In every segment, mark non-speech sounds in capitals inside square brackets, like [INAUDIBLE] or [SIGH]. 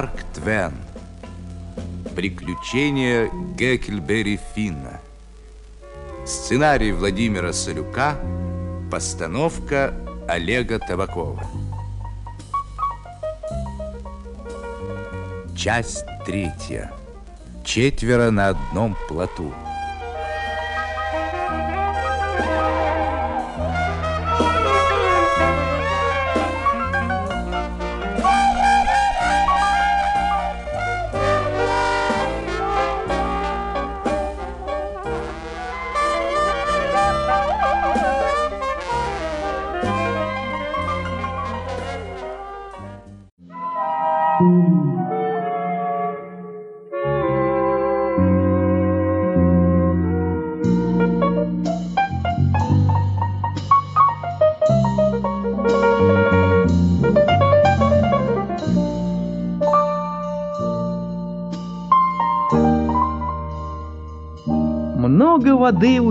Марк Твен. Приключения Геккельбери Финна. Сценарий Владимира Солюка. Постановка Олега Табакова. Часть третья. Четверо на одном плоту.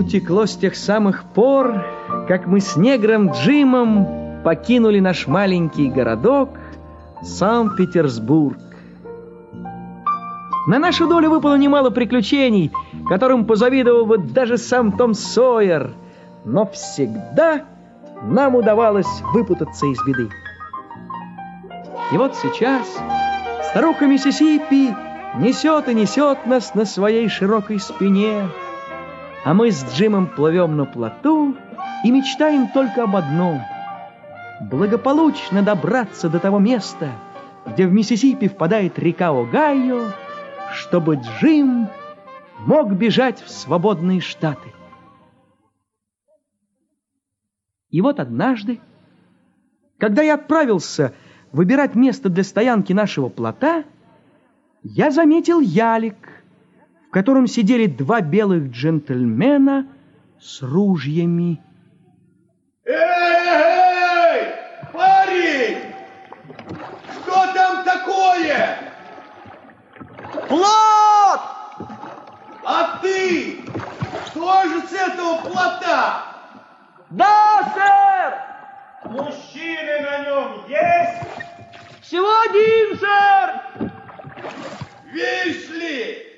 Воды утекло с тех самых пор, как мы с негром Джимом покинули наш маленький городок Санкт-Петербург. На нашу долю выпало немало приключений, которым позавидовал бы даже сам Том Сойер, но всегда нам удавалось выпутаться из беды. И вот сейчас старуха Миссисипи несет и несет нас на своей широкой спине, а мы с Джимом плывем на плоту и мечтаем только об одном — благополучно добраться до того места, где в Миссисипи впадает река Огайо, чтобы Джим мог бежать в свободные штаты. И вот однажды, когда я отправился выбирать место для стоянки нашего плота, я заметил ялик, в котором сидели два белых джентльмена с ружьями. Эй, эй, парень! Что там такое? Плот! А ты тоже с этого плота? Да, сэр! Мужчины на нем есть? Всего один, сэр! Видишь ли,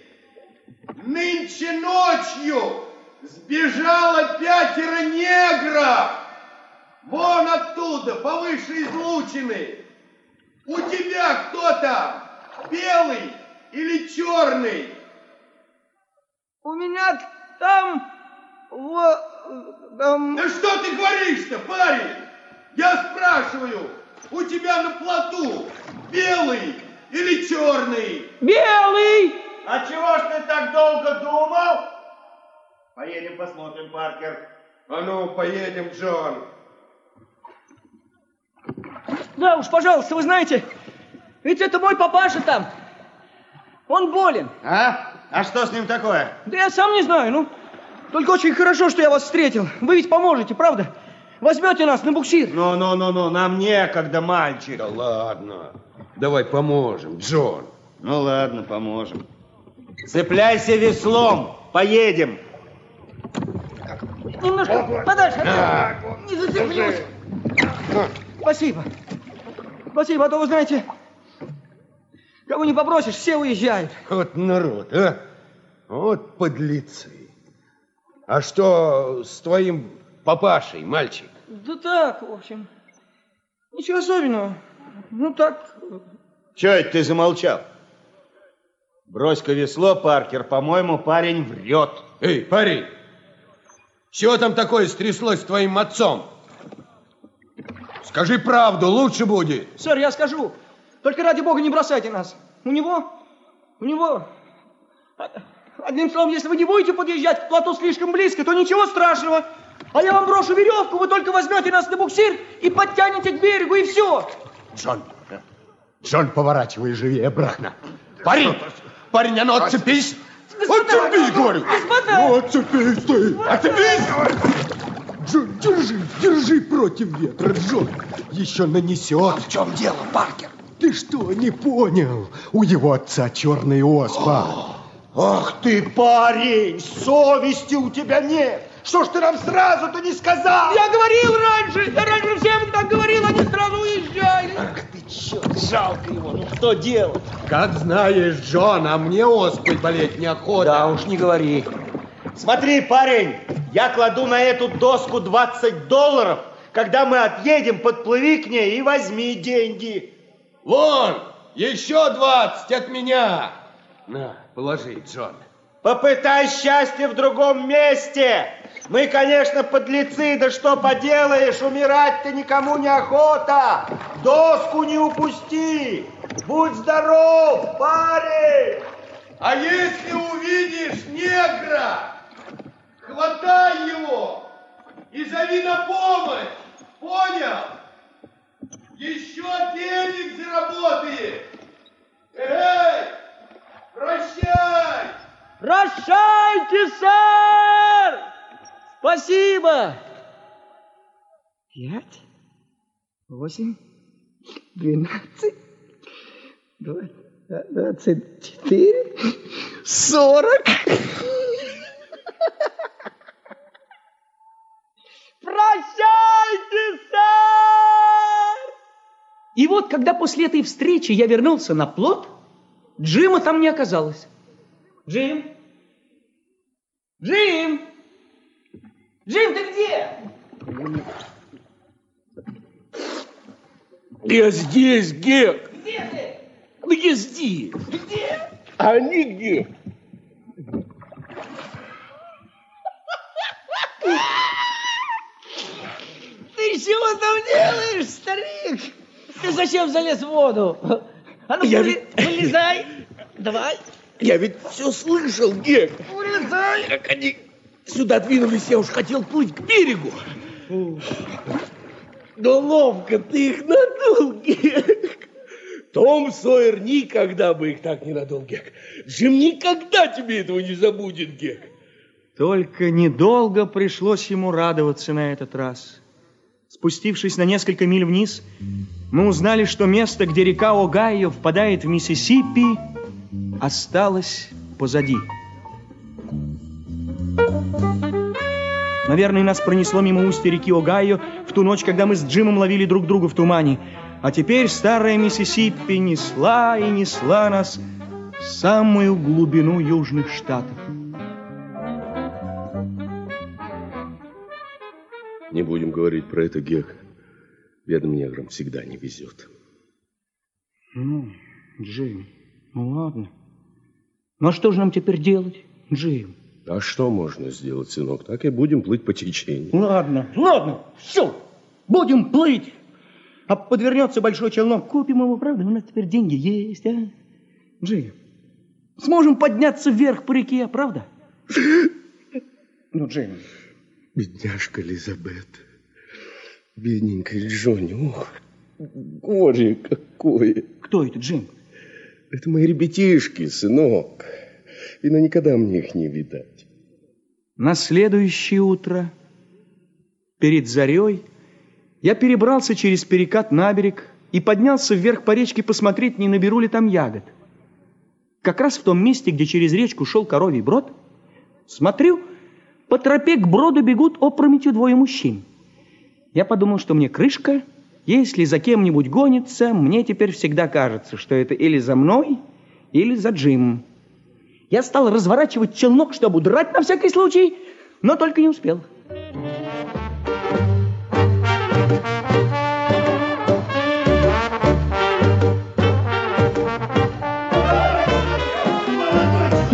нынче ночью сбежало пятеро негров. Вон оттуда, повыше излучины. У тебя кто там? Белый или черный? У меня там... Во, там... Да что ты говоришь-то, парень? Я спрашиваю, у тебя на плоту белый или черный? Белый! А чего ж ты так долго думал? Поедем посмотрим, Паркер. А ну, поедем, Джон. Да уж, пожалуйста, вы знаете, ведь это мой папаша там. Он болен. А? А что с ним такое? Да я сам не знаю, ну. Только очень хорошо, что я вас встретил. Вы ведь поможете, правда? Возьмете нас на буксир. Ну-ну-ну-ну, нам некогда, мальчик. Да ладно. Давай поможем, Джон. Ну ладно, поможем. Цепляйся веслом, поедем. Немножко подальше. Не зацеплюсь. Спасибо. Спасибо, а то вы знаете, кого не попросишь, все уезжают. Вот народ, а? Вот подлецы. А что с твоим папашей, мальчик? Да так, в общем. Ничего особенного. Ну так, Че это ты замолчал? Брось-ка весло, Паркер, по-моему, парень врет. Эй, парень, чего там такое стряслось с твоим отцом? Скажи правду, лучше будет. сэр, я скажу. Только ради бога не бросайте нас. У него, у него... а- Одним словом, если вы не будете подъезжать к плоту слишком близко, то ничего страшного. А я вам брошу веревку, вы только возьмете нас на буксир и подтянете к берегу, и все. Джон, Джон, поворачивай живее обратно. Парень, парень, а ну отцепись. Господа, Отцепись, говорю. господа. Ну, отцепись ты. Отцепись. Джон, держи, держи против ветра, Джон. Еще нанесет. в чем дело, Паркер? Ты что, не понял? У его отца черная оспа. Ах ты, парень, совести у тебя нет. Что ж ты нам сразу-то не сказал? Я говорил раньше, я раньше всем так говорил, они сразу уезжали. Черт, жалко его, ну что делать? Как знаешь, Джон, а мне оспой болеть неохота. Да уж не говори. Смотри, парень, я кладу на эту доску 20 долларов. Когда мы отъедем, подплыви к ней и возьми деньги. Вон, еще 20 от меня. На, положи, Джон. Попытай счастье в другом месте. Мы, конечно, подлецы, да что поделаешь, умирать-то никому не охота. Доску не упусти. Будь здоров, парень. А если увидишь негра, хватай его и зови на помощь. Понял? Еще денег заработаешь. Эй, прощай! Прощайте, сэр! Спасибо! Пять, восемь, двенадцать, два- двадцать четыре, сорок. Прощайте, сэр! И вот, когда после этой встречи я вернулся на плот, Джима там не оказалось. Джим? Джим? Джим, ты где? Я здесь, Гек. Где ты? Ну, я здесь. Где? А они где? Ты чего там делаешь, старик? Ты зачем залез в воду? А ну, Я ведь- вылезай. Давай, Я ведь все слышал, Гек. вылезай. Как они сюда двинулись, я уж хотел плыть к берегу. Но ловко ты их надул, Гек. Том Сойер никогда бы их так не надул, Гек. Джим никогда тебе этого не забудет, Гек. Только недолго пришлось ему радоваться на этот раз. Спустившись на несколько миль вниз, мы узнали, что место, где река Огайо впадает в Миссисипи, осталось позади. Наверное, нас пронесло мимо устья реки Огайо в ту ночь, когда мы с Джимом ловили друг друга в тумане. А теперь старая Миссисипи несла и несла нас в самую глубину Южных Штатов. Не будем говорить про это, Гек. Бедным неграм всегда не везет. Ну, Джим, ну ладно. Ну а что же нам теперь делать, Джим? А что можно сделать, сынок? Так и будем плыть по течению. Ладно, ладно, все, будем плыть. А подвернется большой челнок, купим его, правда? У нас теперь деньги есть, а? Джим, сможем подняться вверх по реке, правда? [LAUGHS] Ну, Джим, Бедняжка Элизабет. Бедненькая Джонни. Ох, горе какое. кто это, Джим? Это мои ребятишки, сынок. И на никогда мне их не видать. На следующее утро, перед зарей, я перебрался через перекат на берег и поднялся вверх по речке посмотреть, не наберу ли там ягод. Как раз в том месте, где через речку шел коровий брод, смотрю, по тропе к броду бегут опрометью двое мужчин. Я подумал, что мне крышка, если за кем-нибудь гонится, мне теперь всегда кажется, что это или за мной, или за Джимом. Я стал разворачивать челнок, чтобы удрать на всякий случай, но только не успел.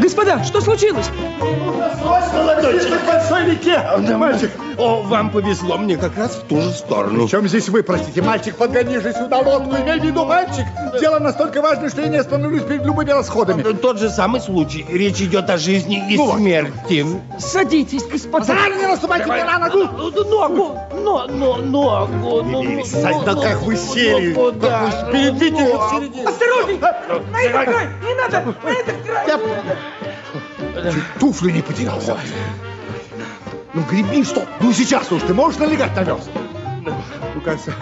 Господа, что случилось? Молодочек, большой реке. Мальчик, О, вам повезло, мне как раз в ту же сторону. в чем здесь вы, простите? Мальчик, подгони же сюда лодку. Имей в виду, мальчик. Дело настолько важно, что я не остановлюсь перед любыми расходами. Тот же самый случай. Речь идет о жизни и Ну смерти. Садитесь, господа. Сразу не наступайте мне на ногу. Ногу, но, но, ногу, ну, ну, да ну, как вы сели. ну, же в середину. Осторожней! На этот край! Не надо! На этот край! Чуть туфлю не потерял. вот. Ну, греби, что? Ну, сейчас уж ты можешь налегать на весла? Ну, кажется,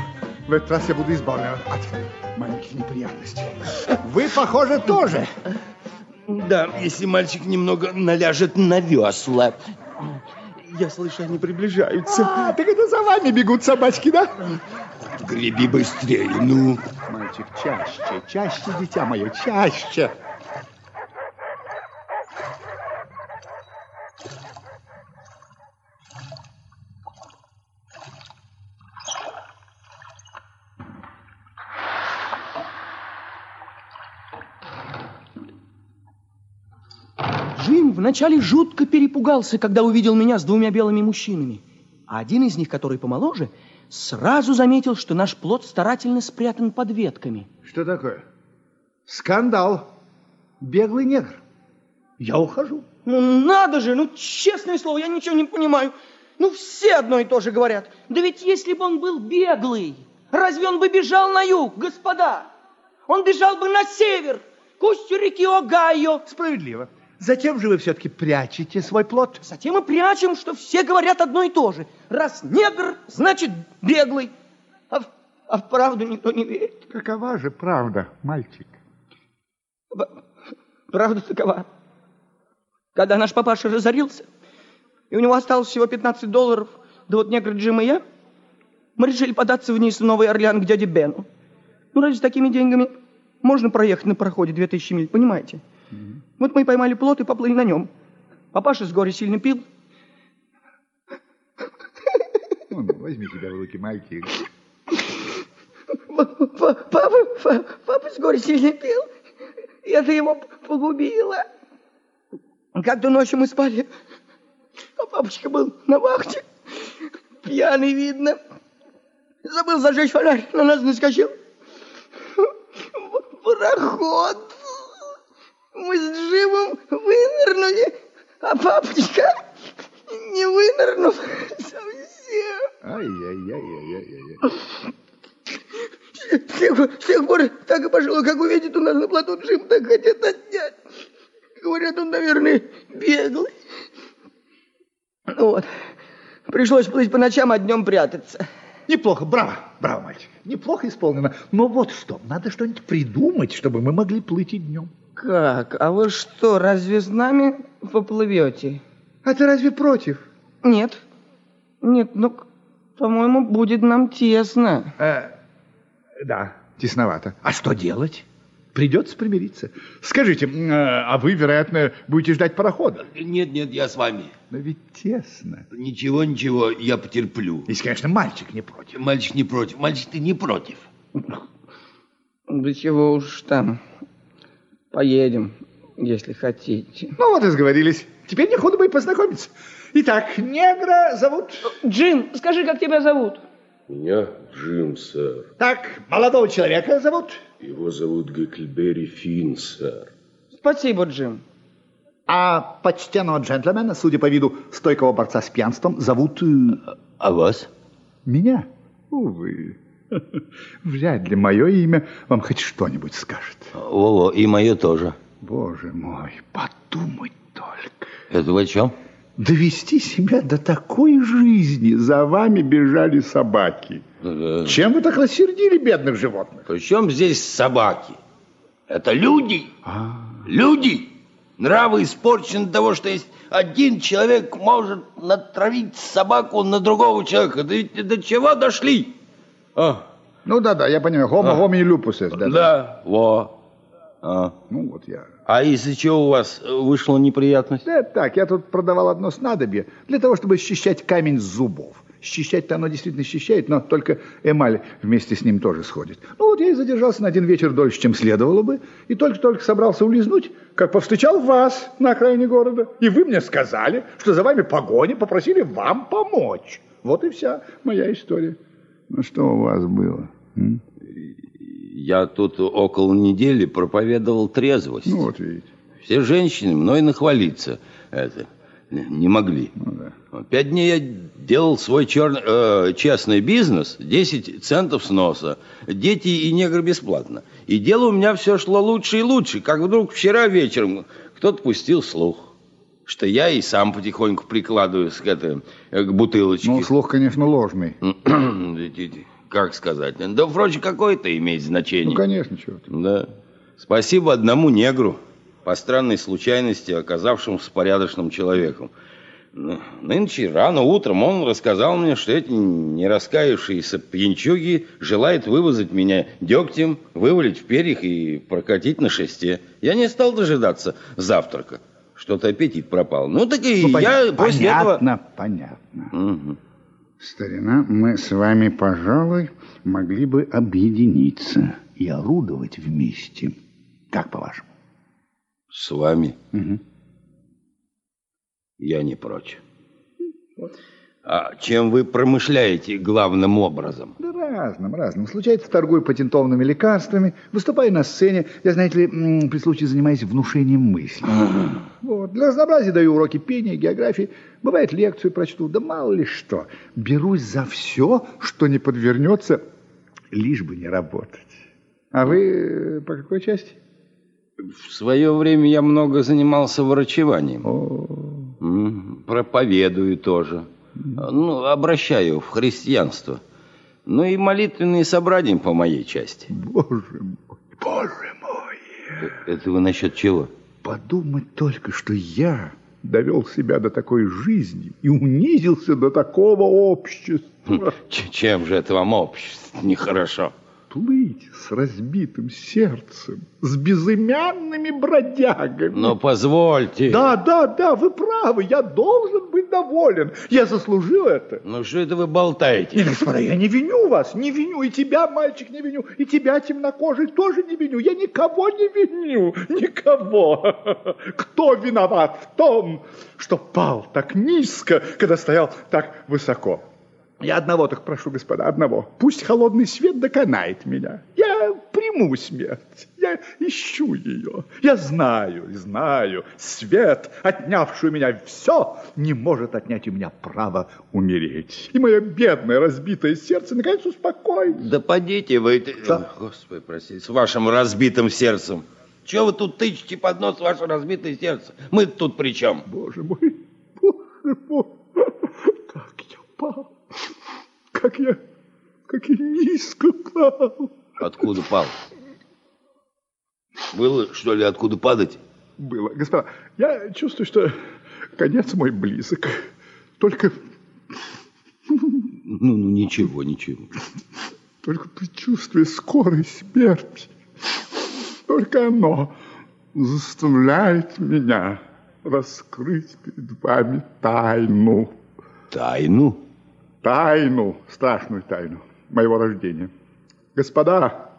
в этот раз я буду избавлен от маленьких неприятностей. Вы, похоже, тоже. Да, если мальчик немного наляжет на весла. Я слышу, они приближаются. А, так это за вами бегут собачки, да? Греби быстрее, ну. Мальчик, чаще, чаще, дитя мое, чаще. Джим вначале жутко перепугался, когда увидел меня с двумя белыми мужчинами. А один из них, который помоложе, сразу заметил, что наш плод старательно спрятан под ветками. Что такое? Скандал. Беглый негр. Я ухожу. Ну надо же, ну честное слово, я ничего не понимаю. Ну все одно и то же говорят. Да ведь если бы он был беглый, разве он бы бежал на юг, господа? Он бежал бы на север, к устью реки Огайо. Справедливо. Зачем же вы все-таки прячете свой плод? Затем и прячем, что все говорят одно и то же. Раз негр, значит беглый. А, в- а в правду никто не верит. Какова же правда, мальчик? Правда такова. Когда наш папаша разорился, и у него осталось всего 15 долларов, да вот негр Джим и я, мы решили податься вниз в Новый Орлеан к дяде Бену. Ну, разве с такими деньгами можно проехать на пароходе 2000 миль, понимаете? Вот мы и поймали плот и поплыли на нем. Папаша с горя сильно пил. Ну, ну, возьми себя в руки, мальчик. Папа, папа, папа с горя сильно пил. И это его погубило. Как-то ночью мы спали, а папочка был на вахте. Пьяный, видно. Забыл зажечь фонарь, на нас наскочил. Пароход. Мы с Джимом вынырнули, а папочка не вынырнул совсем. Ай-яй-яй-яй-яй-яй. С тех, с тех пор так и пошло, как увидит у нас на плоту Джим, так хотят отнять. Говорят, он, наверное, беглый. Ну вот, пришлось плыть по ночам, а днем прятаться. Неплохо, браво, браво, мальчик. Неплохо исполнено. Но вот что, надо что-нибудь придумать, чтобы мы могли плыть и днем. Как? А вы что, разве с нами поплывете? А ты разве против? Нет. Нет, ну, по-моему, будет нам тесно. Э, да, тесновато. А что делать? Придется примириться. Скажите, э, а вы, вероятно, будете ждать парохода? Нет, нет, я с вами. Но ведь тесно. Ничего, ничего, я потерплю. Если, конечно, мальчик не против. Мальчик не против. Мальчик, ты не против. Да чего уж там. Поедем, если хотите. Ну вот и сговорились. Теперь не худо бы и познакомиться. Итак, негра зовут... Джим, скажи, как тебя зовут? Меня Джим, сэр. Так, молодого человека зовут... Его зовут Гекльберри Финн, сэр. Спасибо, Джим. А почтенного джентльмена, судя по виду стойкого борца с пьянством, зовут... э, А вас? Меня? Увы. Вряд ли мое имя вам хоть что-нибудь скажет. Во-во, и мое тоже. Боже мой, подумать только. Это вы о чем? Довести себя до такой жизни. За вами бежали собаки. Э, Чем вы так рассердили бедных животных? При чем здесь собаки? Это люди. Люди. Нравы испорчены того, что есть один человек может натравить собаку на другого человека. Да ведь до чего дошли? А, Ну да-да, я понимаю. Homo homini lupus. есть, да, Да, во. А, Ну вот я. а из-за чего у вас э, вышла неприятность? Да так, я тут продавал одно снадобье для того, чтобы счищать камень с зубов. Счищать-то оно действительно счищает, но только эмаль вместе с ним тоже сходит. Ну вот я и задержался на один вечер дольше, чем следовало бы, и только-только собрался улизнуть, как повстречал вас на окраине города. И вы мне сказали, что за вами погоня, попросили вам помочь. Вот и вся моя история. Ну что у вас было? м? Я тут около недели проповедовал трезвость. Ну вот видите. Все женщины мной нахвалиться это не могли. Пять дней я делал свой черный, э, честный бизнес, 10 центов сноса, дети и негры бесплатно. И дело у меня все шло лучше и лучше, как вдруг вчера вечером кто-то пустил слух, что я и сам потихоньку прикладываюсь к, это, э, к бутылочке. Ну, слух, конечно, ложный. [CLEARS THROAT] как сказать? Да, впрочем, какое это имеет значение? Ну, конечно, чего. Да. Спасибо одному негру, по странной случайности оказавшемуся порядочным человеком. Нынче рано утром он рассказал мне, что эти не раскаявшиеся пьянчуги желают вывозать меня дегтем, вывалить в перьях и прокатить на шесте. Я не стал дожидаться завтрака. Что-то аппетит пропал. Ну, так и Ну, я понятно, после этого... понятно, понятно. Мгм. Старина, мы с вами, пожалуй, могли бы объединиться и орудовать вместе. Как по-вашему? С вами Мгм. я не прочь. А чем вы промышляете главным образом? Да разным, разным. Случается, торгую патентованными лекарствами, выступаю на сцене. Я, знаете ли, при случае занимаюсь внушением мысли. Вот. Для разнообразия даю уроки пения, географии. Бывает, лекцию прочту, да мало ли что. Берусь за все, что не подвернется, лишь бы не работать. А вы э, по какой части? В свое время я много занимался врачеванием. Проповедую тоже. Ну, обращаю в христианство. Ну и молитвенные собрания по моей части. Боже мой, боже мой. Это вы насчет чего? Подумать только, что я довел себя до такой жизни и унизился до такого общества. Ч- Чем же это вам общество нехорошо? Плыть с разбитым сердцем, с безымянными бродягами. Но позвольте. Да, да, да, вы правы, я должен быть доволен. Я заслужил это. Ну что это вы болтаете? Нет, господа, я не виню вас, не виню. И тебя, мальчик, не виню. И тебя, темнокожий, тоже не виню. Я никого не виню. Никого. Кто виноват в том, что пал так низко, когда стоял так высоко? Я одного так прошу, господа, одного. Пусть холодный свет доконает меня. Я приму смерть. Я ищу ее. Я знаю, знаю. Свет, отнявший у меня все, не может отнять у меня право умереть. И мое бедное разбитое сердце наконец успокоится. Да подите вы, Да. Господи, простите, с вашим разбитым сердцем. Чего вы тут тычете под нос ваше разбитое сердце? мы тут при чем? Боже мой, боже мой, как я пал, как я, как я низко пал. Откуда пал? Было, что ли, откуда падать? Было. Господа, я чувствую, что конец мой близок. Только, Ну, ну, ничего, ничего. только предчувствие скорой смерти. Только оно заставляет меня раскрыть перед вами тайну. Тайну? Тайну, страшную тайну моего рождения. Господа,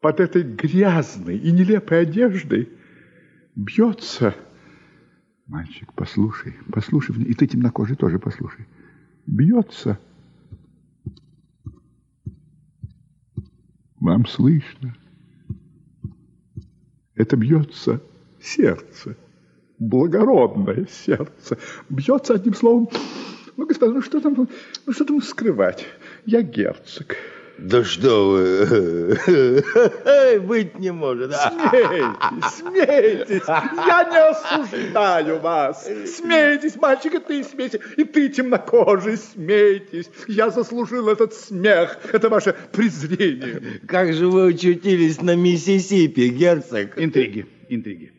под этой грязной и нелепой одеждой бьется... Мальчик, послушай, послушай, и ты темнокожий тоже послушай. Бьется... Вам слышно? Это бьется сердце, благородное сердце. Бьется одним словом... Ну, господа, ну что там, ну что там скрывать? Я герцог. Да что вы, быть не может. а? Смейтесь, смейтесь. Я не осуждаю вас. Смейтесь, мальчик, и ты смейся. И ты, темнокожий, смейтесь. Я заслужил этот смех, это ваше презрение. Как же вы очутились на Миссисипи, герцог? Интриги, интриги.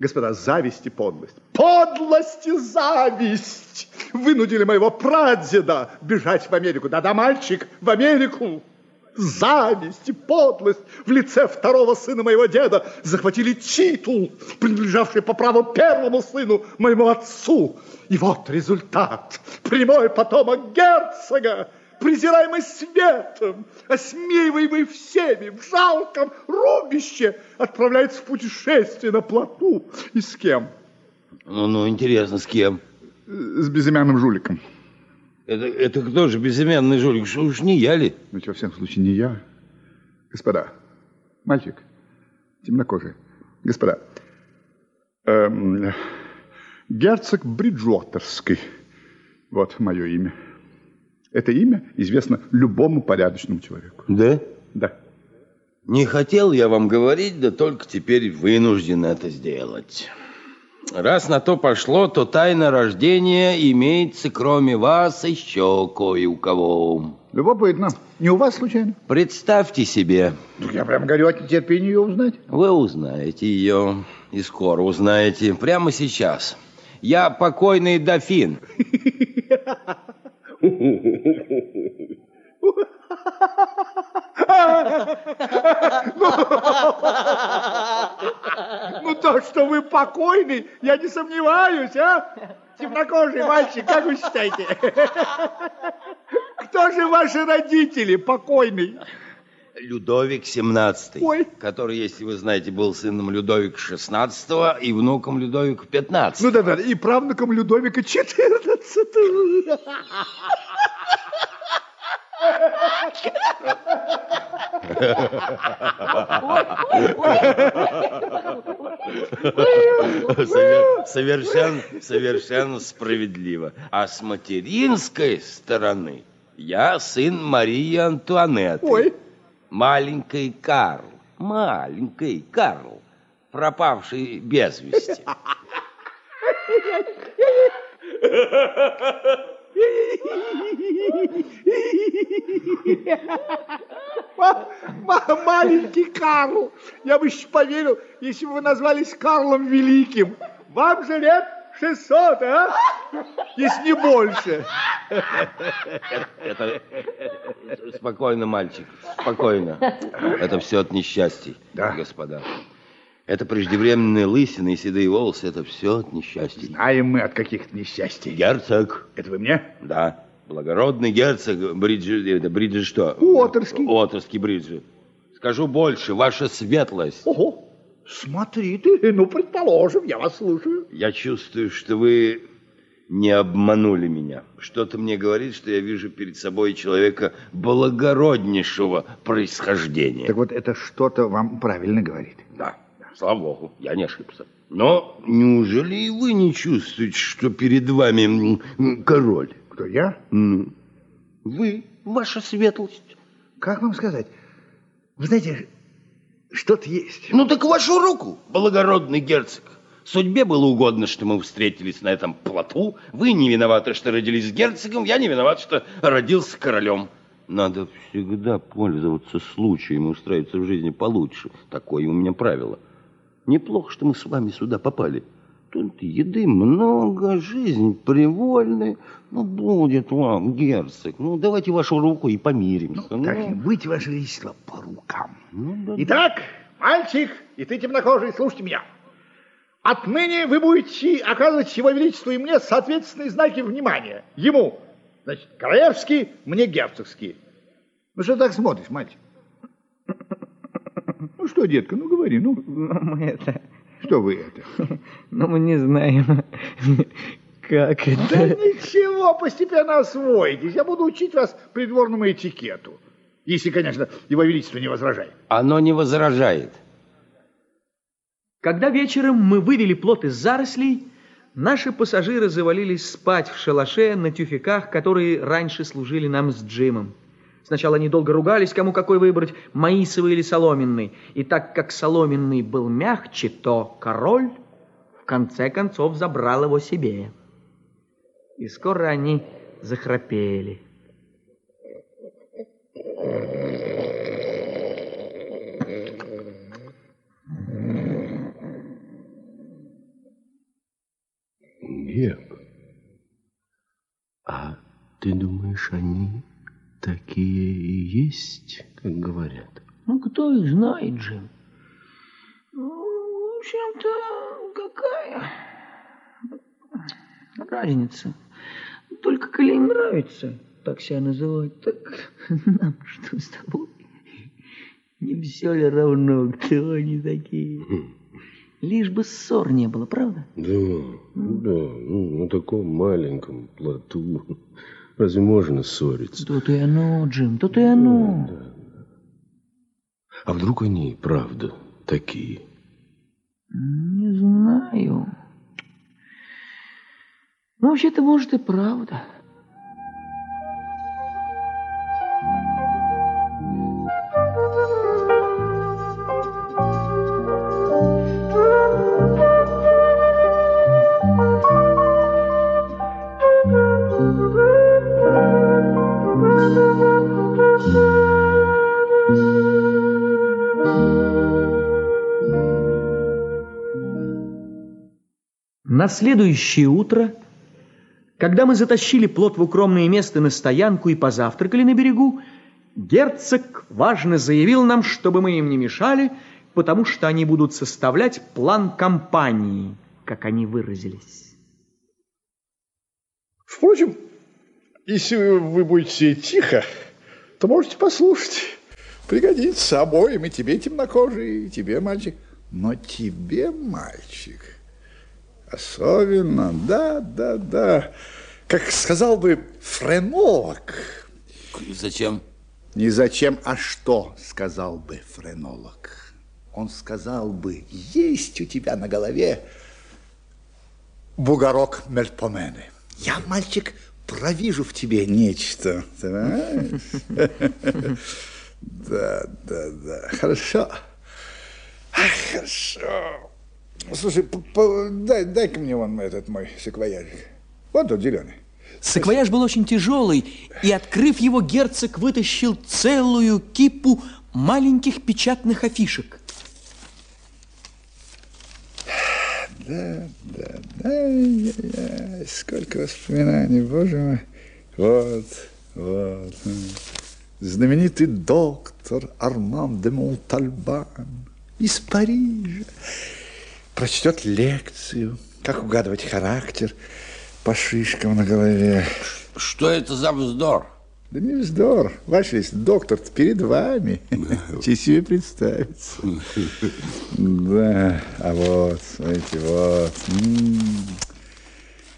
Господа, зависть и подлость. Подлость и зависть вынудили моего прадеда бежать в Америку. Да-да, мальчик, в Америку. Зависть и подлость в лице второго сына моего деда захватили титул, принадлежавший по праву первому сыну, моему отцу. И вот результат. Прямой потомок герцога, презираемый светом, осмеиваемый всеми, в жалком рубище, отправляется в путешествие на плоту. И с кем? Ну, ну, интересно, с кем? С безымянным жуликом. Это, это кто же безымянный жулик? Что уж не я ли? Ну, что, в всяком случае, не я. Господа, мальчик, темнокожий, господа, эм, герцог Бриджуотерский, вот мое имя. Это имя известно любому порядочному человеку. Да? Да. Не хотел я вам говорить, да только теперь вынужден это сделать. Раз на то пошло, то тайна рождения имеется, кроме вас, еще кое у кого. Любопытно. Не у вас, случайно? Представьте себе, Ну, Я прям горю от нетерпения ее узнать. вы узнаете ее, и скоро узнаете, прямо сейчас. Я покойный дофин. [LAUGHS] Ну то, что вы покойный, я не сомневаюсь, а? Темнокожий мальчик, как вы считаете? Кто же ваши родители, покойный? Людовик XVII, Ой. который, если вы знаете, был сыном Людовика XVI и внуком Людовика XV. Ну да-да, и правнуком Людовика XIV. Совер- Совершенно, совершенно справедливо. А с материнской стороны я сын Марии Антуанетты. Ой. Маленький Карл, маленький Карл, пропавший без вести. Ма- ма- Маленький Карл. Я бы еще поверил, если бы вы назвались Карлом Великим. Вам же лет 600, а? Если не больше. Это... Спокойно, мальчик, спокойно. Это все от несчастий, Да. господа. Это преждевременные лысины и седые волосы, это все от несчастий. Знаем мы от каких-то несчастий. Герцог, Это вы мне? да, благородный герцог Бриджи... Это Бриджи что? Уотерский. Уотерский Бриджи. Скажу больше, ваша светлость. Ого, смотри ты, ну, предположим, я вас слушаю. Я чувствую, что вы не обманули меня. Что-то мне говорит, что я вижу перед собой человека благороднейшего происхождения. Так вот, это что-то вам правильно говорит. Да, слава богу, я не ошибся. Но неужели и вы не чувствуете, что перед вами король? Кто, я? Вы, ваша светлость. Как вам сказать? Вы знаете, что-то есть. Ну так вашу руку, благородный герцог. Судьбе было угодно, что мы встретились на этом плоту. Вы не виноваты, что родились герцогом, я не виноват, что родился королем. Надо всегда пользоваться случаем и устраиваться в жизни получше. Такое у меня правило. Неплохо, что мы с вами сюда попали. Тут еды много, жизнь привольная. Ну, будет вам, герцог. Ну, давайте вашу руку и помиримся. Ну, Так и быть, ваше величество, по рукам. ну, да, Итак, мальчик, и ты темнокожий, слушайте меня. Отныне вы будете оказывать его величеству и мне соответственные знаки внимания. Ему, значит, королевский, мне герцогский. Ну что так смотришь, мальчик? Ну что, детка, ну говори, ну. Мы это... Что вы это? [LAUGHS] Но мы не знаем, [LAUGHS] как Да это... ничего, постепенно освоитесь. Я буду учить вас придворному этикету. Если, конечно, его величество не возражает. Оно не возражает. Когда вечером мы вывели плот из зарослей, наши пассажиры завалились спать в шалаше на тюфяках, которые раньше служили нам с Джимом. Сначала они долго ругались, кому какой выбрать, маисовый или соломенный. И так как соломенный был мягче, то король в конце концов забрал его себе. И скоро они захрапели. Гек, а ты думаешь, они такие и есть, как говорят? Ну, кто их знает, Джим? Ну, в общем-то, какая разница? Только коли им нравится так себя называть, так нам что с тобой? Не все ли равно, кто они такие? Лишь бы ссор не было, правда? Да, да, ну, на таком маленьком плоту разве можно ссориться? То-то и оно, Джим, то-то и оно. А вдруг они, правда, такие? Не знаю. Ну, вообще-то, может, и правда. На следующее утро, когда мы затащили плот в укромное место на стоянку и позавтракали на берегу, герцог важно заявил нам, чтобы мы им не мешали, потому что они будут составлять план кампании, как они выразились. Впрочем, если вы будете тихо, то можете послушать. Пригодится обоим, и тебе, темнокожий, и тебе, мальчик. Но тебе, мальчик, особенно, да, да, да, как сказал бы френолог. Зачем? Не зачем, а что, сказал бы френолог. Он сказал бы, есть у тебя на голове бугорок Мельпомены. Я, мальчик, провижу в тебе нечто. [LAUGHS] Да, да, да. Хорошо. Хорошо. Слушай, дай, дай-ка мне вон этот мой саквояжик. Вон тот зеленый. Саквояж был очень тяжелый, и, открыв его, герцог вытащил целую кипу маленьких печатных афишек. Да, да, да, я, я, сколько воспоминаний, боже мой. Вот, вот. Знаменитый доктор Арман де Монтальбан из Парижа прочтет лекцию, как угадывать характер по шишкам на голове. Что это за вздор? Да не вздор. Ваш весь доктор перед вами. [LAUGHS] Честь себе представиться. Да, а вот, смотрите, вот.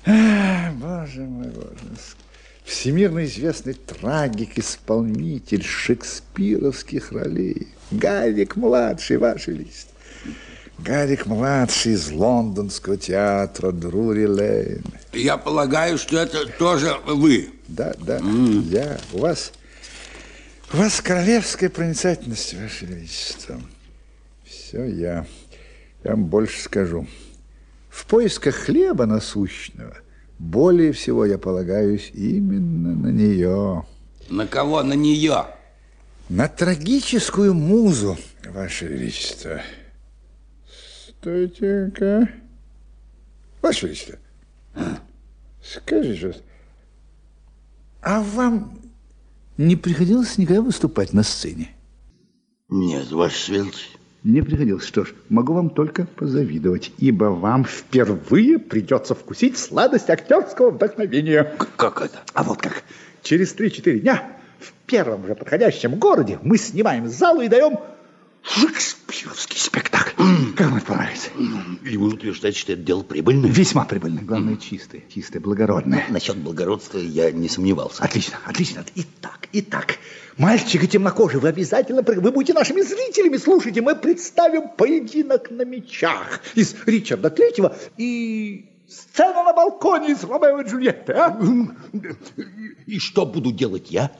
А, боже мой, боже. Всемирно известный трагик-исполнитель шекспировских ролей. Гарик-младший, ваш величество. Гарик-младший из лондонского театра Друри Лейн. Я полагаю, что это тоже вы. Да, да, mm. я. У вас, у вас королевская проницательность, Ваше Величество. Все я. Я вам больше скажу. В поисках хлеба насущного более всего я полагаюсь именно на нее. На кого на нее? На трагическую музу, Ваше Величество. Стойте-ка. Ваше Величество, скажите, а вам не приходилось никогда выступать на сцене? Нет, Ваше Святость. Не приходилось. Что ж, могу вам только позавидовать, ибо вам впервые придется вкусить сладость актерского вдохновения. Как это? А вот как. Через 3-4 дня в первом же подходящем городе мы снимаем залу и даем шекспировский спектакль. Как вам это понравится? И вы утверждаете, что это дело прибыльное? Весьма прибыльное. Главное, чистое. Чистое, благородное. Насчет благородства я не сомневался. Отлично, отлично. Итак, итак, мальчик и темнокожий, вы обязательно, вы будете нашими зрителями. Слушайте, мы представим поединок на мечах из Ричарда Третьего и сцена на балконе из Ромео и Джульетты. А? И что буду делать я?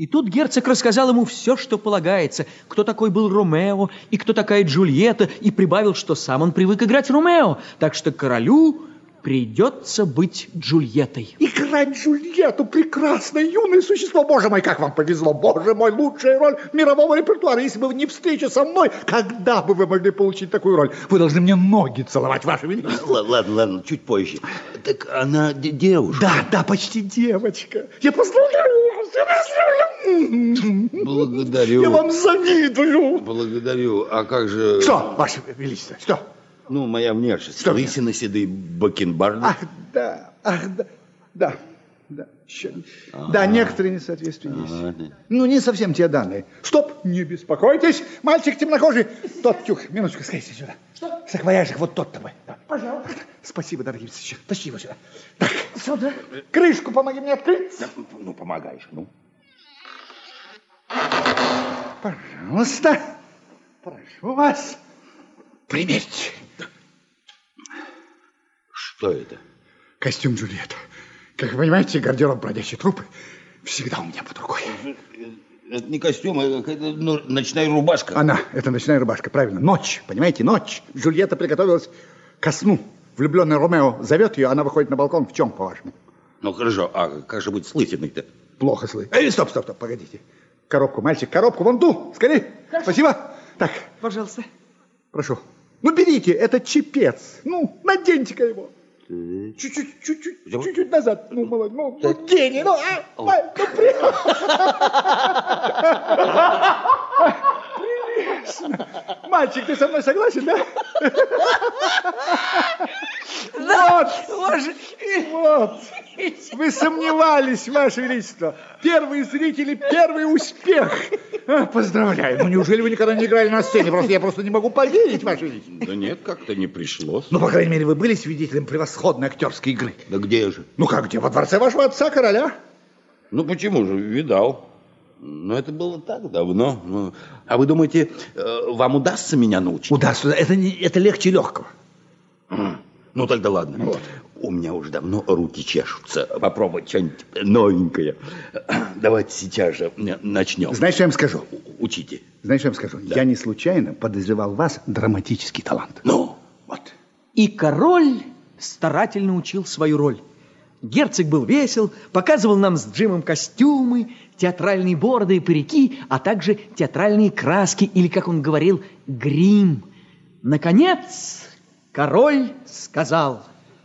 И тут герцог рассказал ему все, что полагается, кто такой был Ромео и кто такая Джульетта, и прибавил, что сам он привык играть Ромео, так что королю придется быть Джульеттой. Играть Джульетту, прекрасное юное существо. Боже мой, как вам повезло. Боже мой, лучшая роль мирового репертуара. Если бы вы не встреча со мной, когда бы вы могли получить такую роль? Вы должны мне ноги целовать, ваше величество. Ладно, ладно, ладно чуть позже. Так она девушка. Да, да, почти девочка. Я поздравляю вас, я поздравляю. Благодарю. Я вам завидую. Благодарю. А как же... Что, ваше величество, что? Ну, моя внешность. Что Лысина, седые бакенбарды. Ах, да, ах, да, да. Да, еще. Ага. да, некоторые несоответствия есть. Ага. Ну, не совсем те данные. Стоп, не беспокойтесь, мальчик темнокожий. Тот тюк, минуточку, скажите сюда. Что? Саквояжик, вот тот тобой. Да. Пожалуйста. Спасибо, дорогие товарищи. Тащи его сюда. Так. Сюда. Крышку помоги мне открыть. Да, ну, помогаешь, ну. Пожалуйста. Прошу вас. Примерьте. Что это? Костюм Джульетта. Как вы понимаете, гардероб бродячий труп всегда у меня под рукой. Это не костюм, это ну, ночная рубашка. Она, это ночная рубашка, правильно. Ночь, понимаете, ночь. Джульетта приготовилась ко сну. Влюбленный Ромео зовет ее, она выходит на балкон. В чем, по-вашему? Ну, хорошо. А как же быть с лысиной-то? Плохо слышно. Эй, стоп, стоп, стоп, погодите. Коробку, мальчик, коробку, вон ту, скорее. Спасибо. Так. Пожалуйста. Прошу. Ну, берите, это чепец. Ну, наденьте-ка его. Чуть-чуть, чуть-чуть, чуть-чуть назад. Ну, молодец, ну, ну, гений, ну, а, ну, Прелестно. [LAUGHS] Мальчик, ты со мной согласен, да? Вот, вот. Вы сомневались, Ваше Величество. Первые зрители, первый успех. А, Поздравляю. Ну, неужели вы никогда не играли на сцене? Просто я просто не могу поверить, Ваше Величество. Да нет, как-то не пришлось. Ну, по крайней мере, вы были свидетелем превосходной актерской игры. Да где же? Ну, как где? Во дворце вашего отца, короля? Ну почему же, видал. Но это было так давно. Ну, а вы думаете, э, вам удастся меня научить? Удастся. Это, не- это легче легкого. Ну тогда ладно. У меня уже давно руки чешутся. Попробовать что-нибудь новенькое. Давайте сейчас же начнем. Знаешь, что я вам скажу? Учите. Знаешь, что я вам скажу? Я не случайно подозревал вас драматический талант. Ну, Вот. И король старательно учил свою роль. Герцог был весел, показывал нам с Джимом костюмы, театральные бороды и парики, а также театральные краски, или, как он говорил, грим. Наконец, король сказал...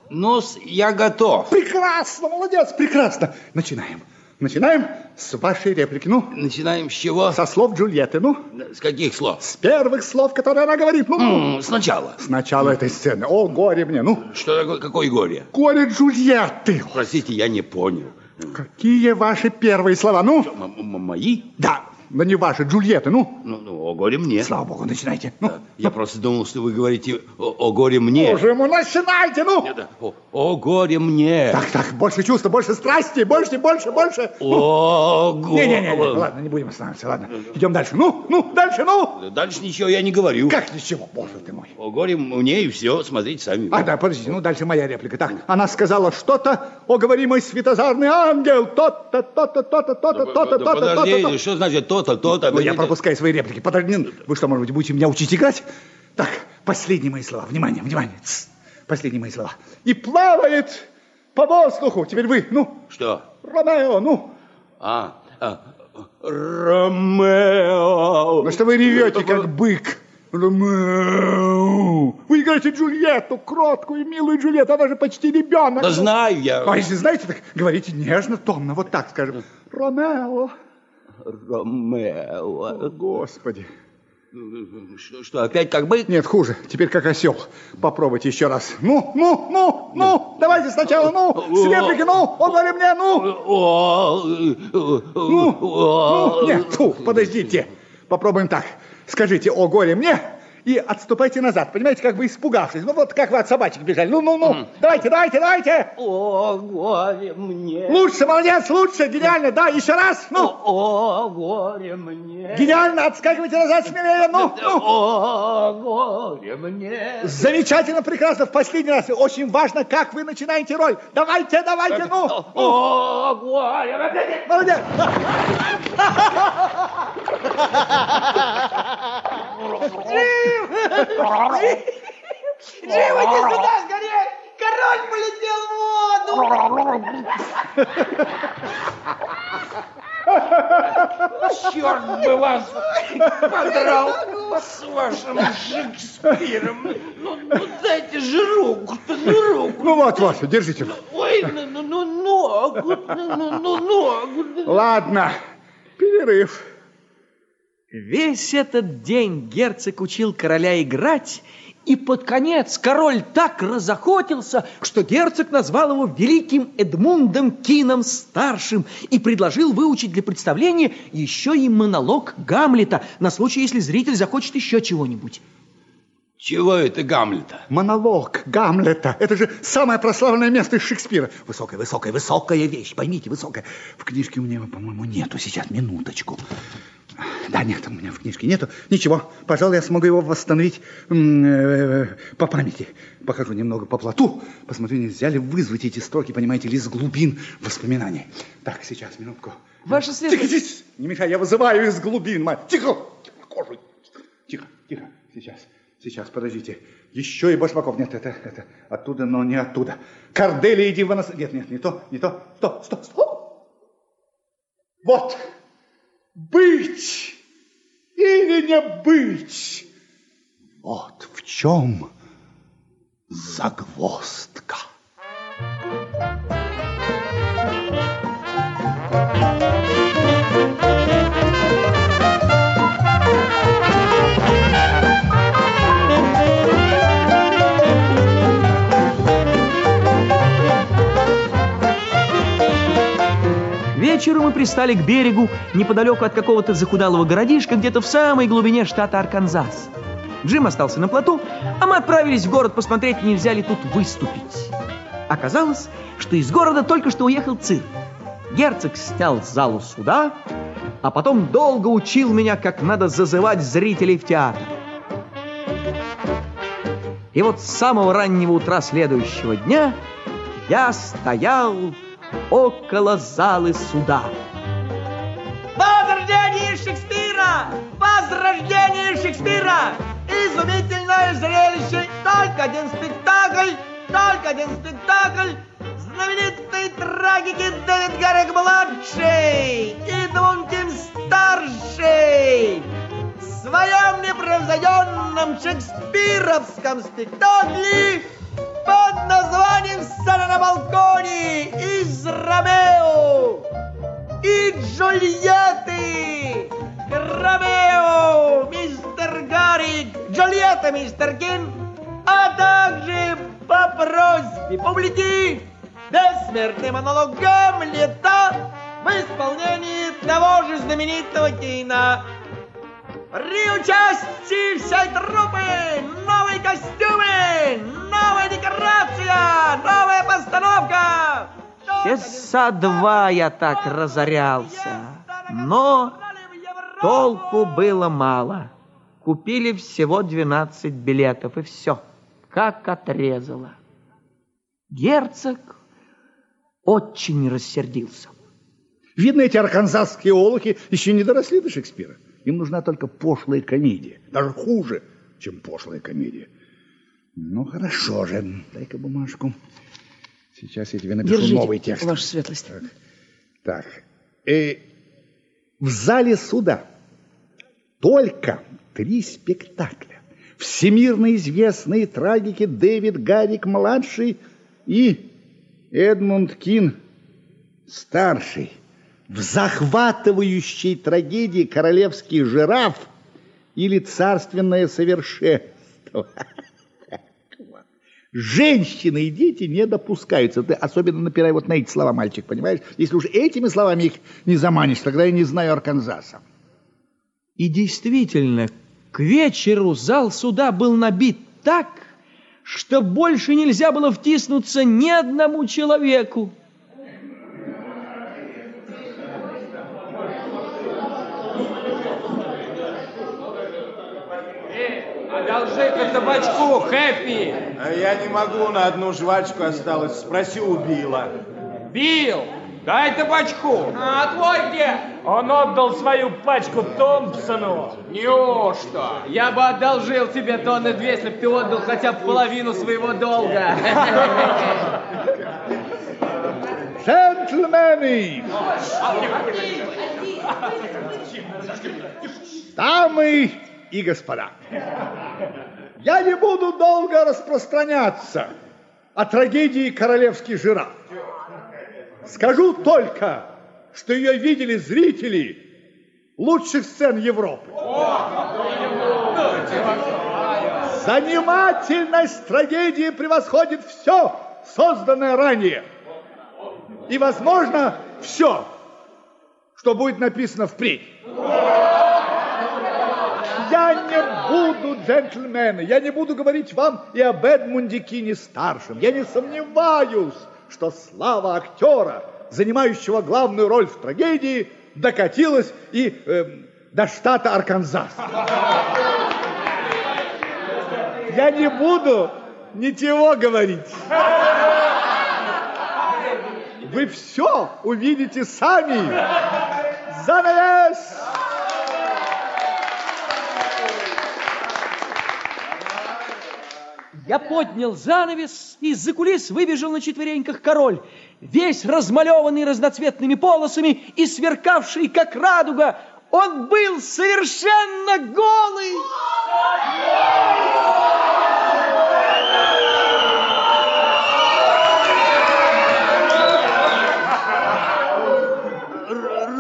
ну я готов. Прекрасно, молодец, прекрасно. Начинаем. Начинаем с вашей реплики. Ну, Начинаем с чего? со слов Джульетты. Ну, С каких слов? с первых слов, которые она говорит. Ну. М, Сначала. с начала этой сцены. О, горе мне. Ну, Что такое, какое горе? горе Джульетты. Простите, я не понял. Какие ваши первые слова? Ну, м- мои? да, но не ваши, Джульетты. Ну, Ну, ну, о горе мне. слава богу, начинайте. Ну, Я просто думал, что вы говорите о, о горе мне. боже мой, начинайте, ну. Да, О, о горе мне. Так, так, больше чувства, больше страсти, больше, больше, больше. О, горе. Не-не-не, ладно, не будем останавливаться, ладно. Идем дальше. Ну, ну, дальше, ну. Дальше ничего я не говорю. Как ничего, боже ты мой. О горе мне и все, смотрите сами. А, да, подождите, ну дальше моя реплика. Так, она сказала что-то, о, говори мой светозарный ангел, то-то, то-то, то-то, то-то, то-то, Да то-то, подождите, то-то. что значит то-то, то-то? Ну, я пропускаю свои реплики. Подожди, вы что, может быть, будете меня учить играть? Так, последние мои слова. Внимание, внимание. Тс. Последние мои слова. И плавает по воздуху. Теперь вы, ну, Что? Ромео, ну. А, а, Ромео. Ну что вы ревете, как бык? Ромео. Вы играете Джульетту, кроткую, милую Джульетту. Она же почти ребенок. Да знаю я. А если знаете, так говорите нежно, томно, вот так скажем. Ромео. Ромео. О, Господи. Что, что, опять как бы? Нет, хуже. Теперь как осел. Попробуйте еще раз. Ну, ну, ну, ну. Давайте сначала, ну. С реплики, ну. Говорит мне, ну. Ну, ну. Нет, фу, подождите. Попробуем так. Скажите, о горе мне, и отступайте назад. Понимаете, как бы испугавшись. Ну, вот как вы от собачек бежали. Ну, ну, ну. Давайте, давайте, давайте. О, горе мне. Лучше, молодец, лучше. Гениально, да, еще раз. Ну, О, горе мне. гениально. Отскакивайте назад смелее. Ну, ну. О, горе мне. Замечательно, прекрасно. В последний раз. Очень важно, как вы начинаете роль. Давайте, давайте, ну. ну. О, горе мне. Молодец. [LAUGHS] [LAUGHS] Живо, сюда, скорее! Король полетел в воду! Черт бы вас подрал с вашим Шекспиром. Ну, ну дайте же руку-то, ну руку. Ну вот, вот, держите. Ой, ну, ну, ну ногу, ну, ну, ну ногу. Ладно, перерыв. Весь этот день герцог учил короля играть, и под конец король так разохотился, что герцог назвал его великим Эдмундом Кином Старшим и предложил выучить для представления еще и монолог Гамлета на случай, если зритель захочет еще чего-нибудь. Чего это Гамлета? Монолог Гамлета. Это же самое прославленное место из Шекспира. Высокая, высокая, высокая вещь. Поймите, высокая. В книжке у меня, по-моему, нету. Сейчас, минуточку. Да, нет, у меня в книжке нету. Ничего, пожалуй, я смогу его восстановить э, по памяти. Покажу немного по плоту. Посмотрю, нельзя ли вызвать эти строки, понимаете ли, из глубин воспоминаний. Так, сейчас, минутку. Ваша Тихо, светлость... тихо, не мешай, я вызываю из глубин. ма- Тихо, кожу. Тихо, тихо, сейчас, сейчас, подождите. Еще и башмаков. Нет, это, это оттуда, но не оттуда. Кордели, иди в нас. Нет, нет, не то, не то. Стоп, стоп, стоп. Вот. Быть или не быть? Вот в чем загвоздка. К вечеру мы пристали к берегу неподалеку от какого-то захудалого городишка где-то в самой глубине штата Арканзас. Джим остался на плоту, а мы отправились в город посмотреть, нельзя ли тут выступить. Оказалось, что из города только что уехал цирк. Герцог снял залу суда, а потом долго учил меня, как надо зазывать зрителей в театр. И вот с самого раннего утра следующего дня я стоял около залы суда. Возрождение Шекспира! Возрождение Шекспира! Изумительное зрелище! Только один спектакль! Только один спектакль! Знаменитый трагики Дэвид Гаррик-младший и Дункин-старший! В своем непревзойденном шекспировском спектакле под названием «Сцена на балконе» из Ромео и Джульетты. Ромео, мистер Гаррик, Джульетта, мистер Кин, а также по просьбе публики бессмертный монолог Гамлета в исполнении того же знаменитого Кина. При участии всей труппы новые костюмы, новая декорация, новая постановка. Часа два я так разорялся, но толку было мало. Купили всего 12 билетов, и все, как отрезало. Герцог очень рассердился. Видно, эти арканзасские олухи еще не доросли до Шекспира. Им нужна только пошлая комедия. Даже хуже, чем пошлая комедия. Ну, хорошо же. Дай-ка бумажку. Сейчас я тебе напишу Держите, новый текст. ваша светлость. Так. так. Э, в зале суда только три спектакля. Всемирно известные трагики Дэвид Гаррик-младший и Эдмунд Кин старший. В захватывающей трагедии «Королевский жираф» или «Царственное совершенство». Женщины и дети не допускаются. Ты особенно напирай вот на эти слова, мальчик, понимаешь? Если уж этими словами их не заманишь, тогда я не знаю Арканзаса. И действительно, к вечеру зал суда был набит так, что больше нельзя было втиснуться ни одному человеку. Одолжи-ка табачку, Хэппи! А я не могу, на одну жвачку осталось. Спроси у Билла. Билл, дай табачку! А твой где? Он отдал свою пачку Томпсону. Неужто? Я бы одолжил тебе тонны две, если бы ты отдал хотя бы половину своего долга. Джентльмены! Дамы и господа! Я не буду долго распространяться о трагедии «Королевский жираф». Скажу только, что ее видели зрители лучших сцен Европы. Занимательность трагедии превосходит все, созданное ранее. И, возможно, все, что будет написано впредь. Я не буду, джентльмены, я не буду говорить вам и об Эдмунде Кине старшем. Я не сомневаюсь, что слава актера, занимающего главную роль в трагедии, докатилась и э, до штата Арканзас. Я не буду ничего говорить. Вы все увидите сами. Занавес! Я поднял занавес, и из-за кулис выбежал на четвереньках король, весь размалеванный разноцветными полосами и сверкавший, как радуга. Он был совершенно голый!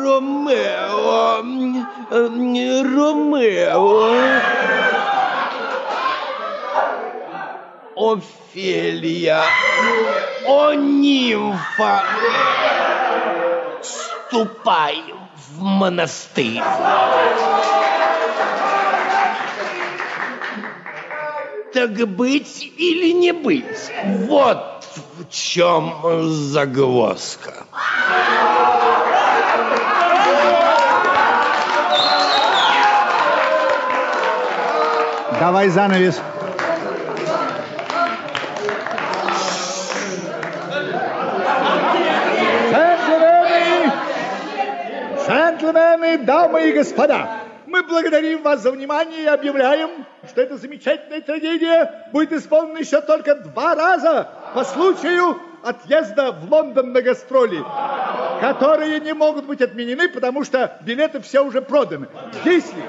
Ромео, э, Ромео... Офелия, о нимфа, ступай в монастырь. Так быть или не быть? Вот в чем загвоздка. Давай занавес. Джентльмены! Джентльмены, дамы и господа! Мы благодарим вас за внимание и объявляем, что эта замечательная трагедия будет исполнена еще только два раза по случаю отъезда в Лондон на гастроли, которые не могут быть отменены, потому что билеты все уже проданы. Если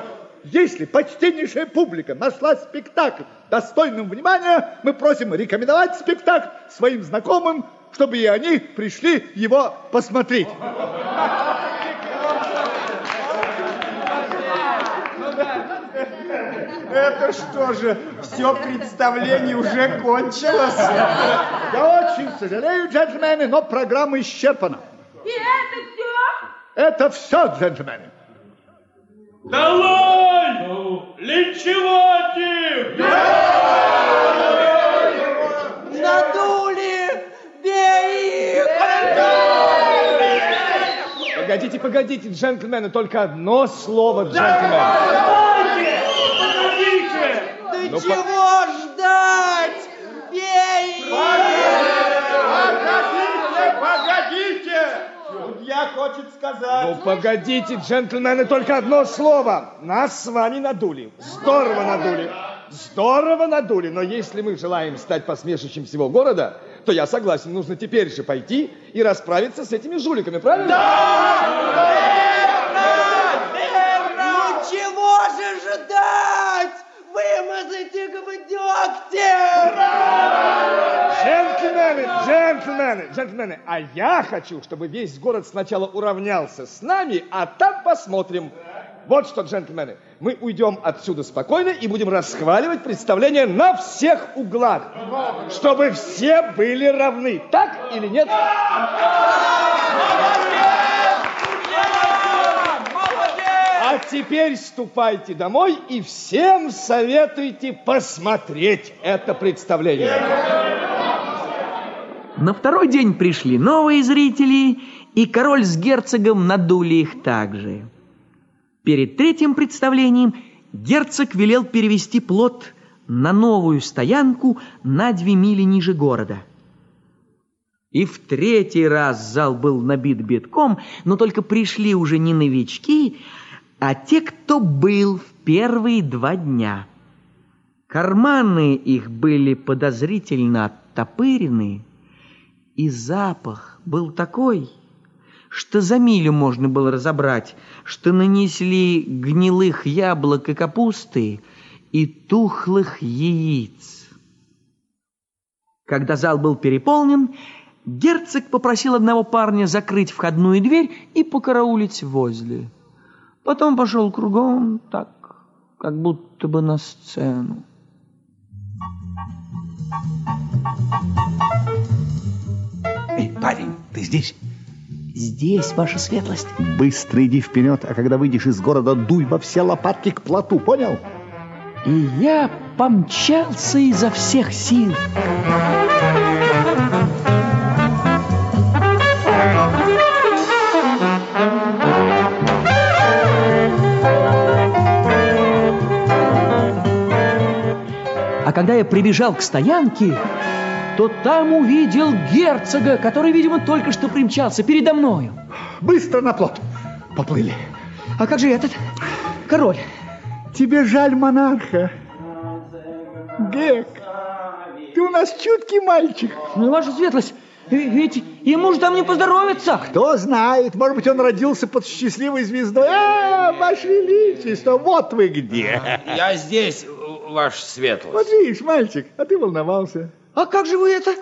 если почтеннейшая публика нашла спектакль достойным внимания, мы просим рекомендовать спектакль своим знакомым, чтобы и они пришли его посмотреть. Это что же, все представление уже кончилось? Я очень сожалею, джентльмены, но программа исчерпана. И это все? Это все, джентльмены. Долой! Линчевать их! Надули! Бей их! Погодите, погодите, джентльмены, только одно слово, джентльмены. Да Ну, чего ждать? Бей! Погодите, погодите! Судья хочет сказать... Ну, погодите, джентльмены, только одно слово. Нас с вами надули. Здорово надули. Здорово надули. Но если мы желаем стать посмешищем всего города, то я согласен, нужно теперь же пойти и расправиться с этими жуликами, правильно? Ну чего же ждать? Вымазать их в дегте! Джентльмены, джентльмены, джентльмены, а я хочу, чтобы весь город сначала уравнялся с нами, а там посмотрим. Вот что, джентльмены, мы уйдем отсюда спокойно и будем расхваливать представление на всех углах, чтобы все были равны. Так или нет? А теперь ступайте домой и всем советуйте посмотреть это представление. На второй день пришли новые зрители, и король с герцогом надули их также. Перед третьим представлением герцог велел перевести плот на новую стоянку на две мили ниже города. И в третий раз зал был набит битком, но только пришли уже не новички, а те, кто был в первые два дня. Карманы их были подозрительно оттопырены, и запах был такой, что за милю можно было разобрать, что нанесли гнилых яблок и капусты и тухлых яиц. Когда зал был переполнен, герцог попросил одного парня закрыть входную дверь и покараулить возле. Потом пошел кругом так, как будто бы на сцену. Эй, парень, ты здесь? Здесь, ваша светлость. Быстро иди вперед, а когда выйдешь из города, дуй во все лопатки к плоту, понял? И я помчался изо всех сил. А когда я прибежал к стоянке, то там увидел герцога, который, видимо, только что примчался передо мною. Быстро на плот. Поплыли. А как же этот король? Тебе жаль монарха. Гек, ты у нас чуткий мальчик. Ну, ваша светлость, ведь ему же там не поздоровится. Кто знает, может быть, он родился под счастливой звездой. А, ваше величество, вот вы где. Я здесь, ваша светлость. Вот видишь, мальчик, а ты волновался. А как же вы это?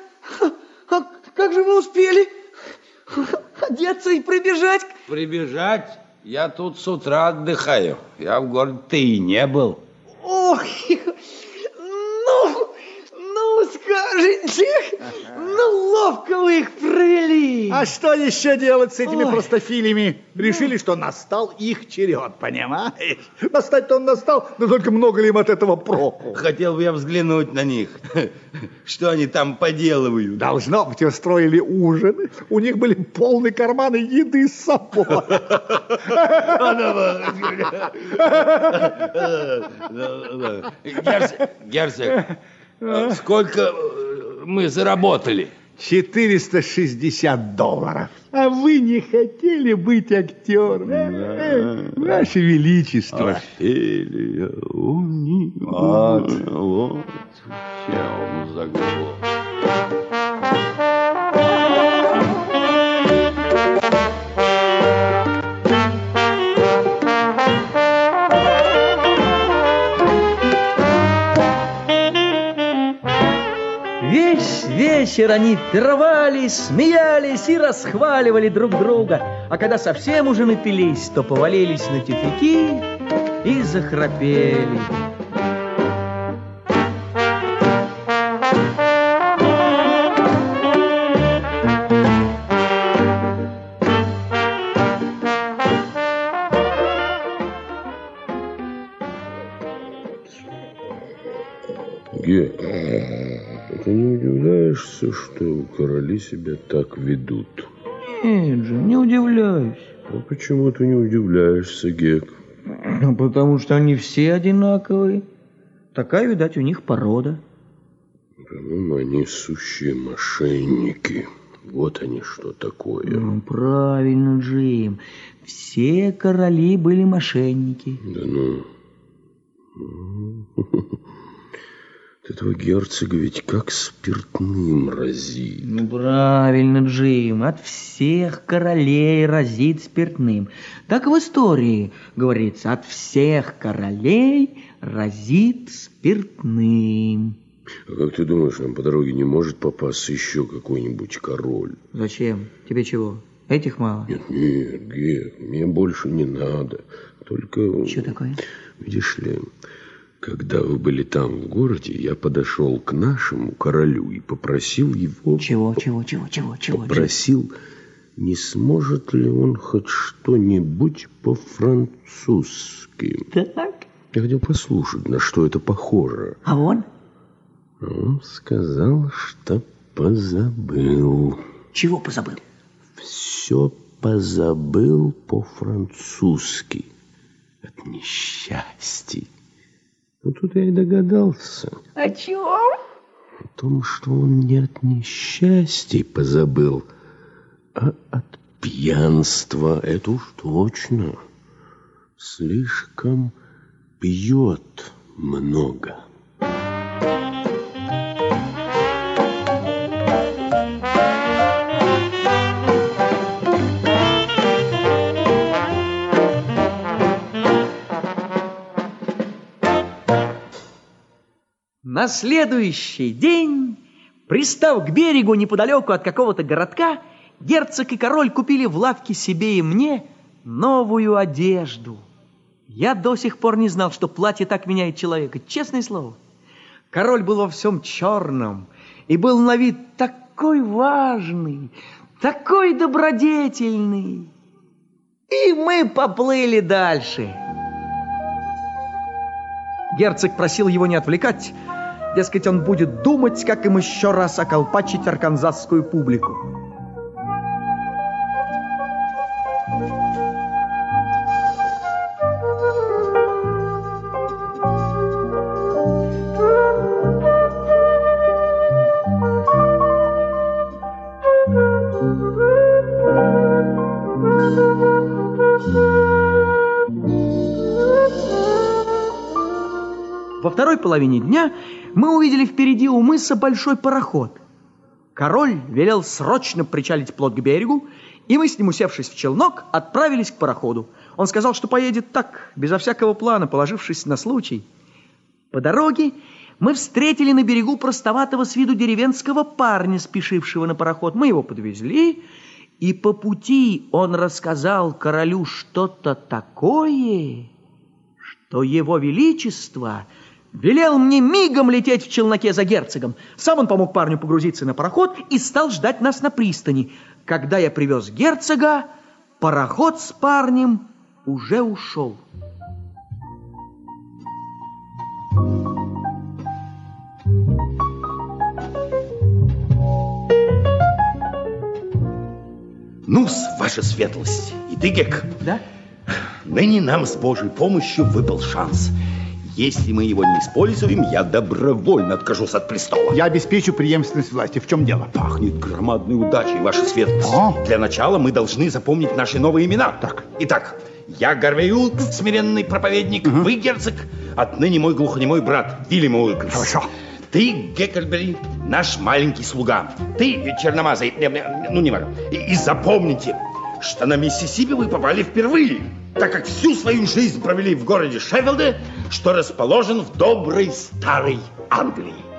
А как же вы успели одеться и прибежать? Прибежать? Я тут с утра отдыхаю. Я в городе ты и не был. Ох, [LAUGHS] ну, ну, боженьки, ну ловко вы их провели. А что еще делать с этими Ой. простофилями? Решили, что настал их черед, понимаешь? Настать-то он настал, но только много ли им от этого проку? Хотел бы я взглянуть на них. Что они там поделывают? Должно быть, устроили ужин. У них были полные карманы еды с собой. [LAUGHS] Герцог, герцог, сколько э, мы заработали? 460 долларов. А вы не хотели быть актером? Э, э, Ваше Величество. Офелия, уни. Вот. Вот. Чем заглох. Вечер они пировали, смеялись и расхваливали друг друга. А когда совсем уже напились, то повалились на тюфяки и захрапели. Ге, а ты не удивляешься, что короли себя так ведут? Нет же, не удивляюсь. А почему ты не удивляешься, Гек? Ну, потому что они все одинаковые. Такая, видать, у них порода. По-моему, они сущие мошенники. Вот они что такое. Ну, правильно, Джим. Все короли были мошенники. Да ну... От этого герцога ведь как спиртным разит. Ну, правильно, Джим. От всех королей разит спиртным. Так в истории говорится, от всех королей разит спиртным. А как ты думаешь, нам по дороге не может попасться еще какой-нибудь король? Зачем? Тебе чего? Этих мало? Нет, нет, Гек, мне больше не надо. Только... Что такое? Видишь ли, когда вы были там, в городе, я подошел к нашему королю и попросил его... Чего, чего, чего, чего, чего? Попросил, не сможет ли он хоть что-нибудь по-французски. Так. Я хотел послушать, на что это похоже. А он? Он сказал, что позабыл. Чего позабыл? Все позабыл по-французски. От несчастья. Ну, тут я и догадался. О чем? О том, что он не от несчастья позабыл, а от пьянства. Это уж точно. Слишком пьет много. На следующий день, пристав к берегу неподалеку от какого-то городка, герцог и король купили в лавке себе и мне новую одежду. Я до сих пор не знал, что платье так меняет человека, честное слово. Король был во всем черном и был на вид такой важный, такой добродетельный. И мы поплыли дальше. Герцог просил его не отвлекать, Дескать, он будет думать, как им еще раз околпачить арканзасскую публику. Во второй половине дня мы увидели впереди у мыса большой пароход. Король велел срочно причалить плот к берегу, и мы с ним, усевшись в челнок, отправились к пароходу. Он сказал, что поедет так, безо всякого плана, положившись на случай. По дороге мы встретили на берегу простоватого с виду деревенского парня, спешившего на пароход. Мы его подвезли, и по пути он рассказал королю что-то такое, что его величество велел мне мигом лететь в челноке за герцогом. Сам он помог парню погрузиться на пароход и стал ждать нас на пристани. Когда я привез герцога, пароход с парнем уже ушел. ну ваша светлость, и ты, Гек. Да? Ныне нам с Божьей помощью выпал шанс. Если мы его не используем, я добровольно откажусь от престола. Я обеспечу преемственность власти. В чем дело? Пахнет громадной удачей, ваша светлость. О. Для начала мы должны запомнить наши новые имена. Так. Итак, я Гарвей смиренный проповедник, угу. вы герцог, отныне мой глухонемой брат Вильям Уилкинс. Хорошо. Ты, Геккельбери, наш маленький слуга. Ты, черномазый, ну не важно. И, и запомните, что на Миссисипи вы попали впервые, так как всю свою жизнь провели в городе Шеффилде, что расположен в доброй старой Англии.